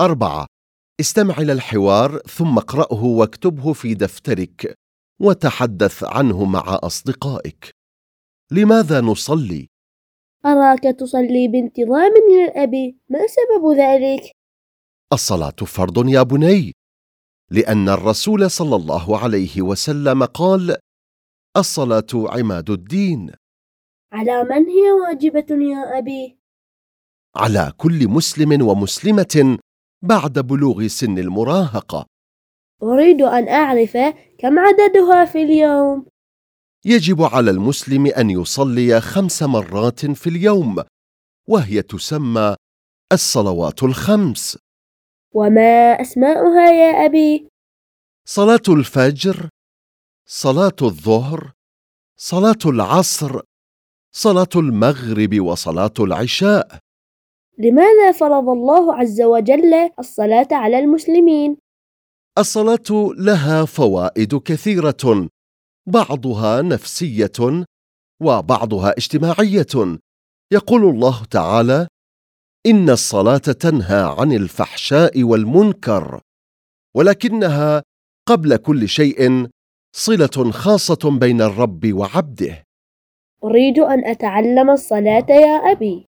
أربعة استمع إلى الحوار ثم اقرأه واكتبه في دفترك وتحدث عنه مع أصدقائك لماذا نصلي؟ أراك تصلي بانتظام للأب ما سبب ذلك؟ الصلاة فرض يا بني لأن الرسول صلى الله عليه وسلم قال الصلاة عماد الدين على من هي واجبة يا أبي؟ على كل مسلم ومسلمة بعد بلوغ سن المراهقة. أريد أن أعرف كم عددها في اليوم. يجب على المسلم أن يصلي خمس مرات في اليوم وهي تسمى الصلوات الخمس. وما أسماؤها يا أبي؟ صلاة الفجر صلاة الظهر صلاة العصر صلاة المغرب وصلاة العشاء. لماذا فرض الله عز وجل الصلاة على المسلمين؟ الصلاة لها فوائد كثيرة بعضها نفسية وبعضها اجتماعية. يقول الله تعالى إن الصلاة تنهى عن الفحشاء والمنكر ولكنها قبل كل شيء صلة خاصة بين الرب وعبده. أريد أن أتعلم الصلاة يا أبي.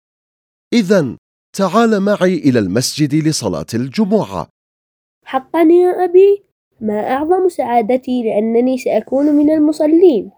إذا تعال معي إلى المسجد لصلاة الجمعة. حقا يا أبي. ما أعظم سعادتي لأنني سأكون من المصلين.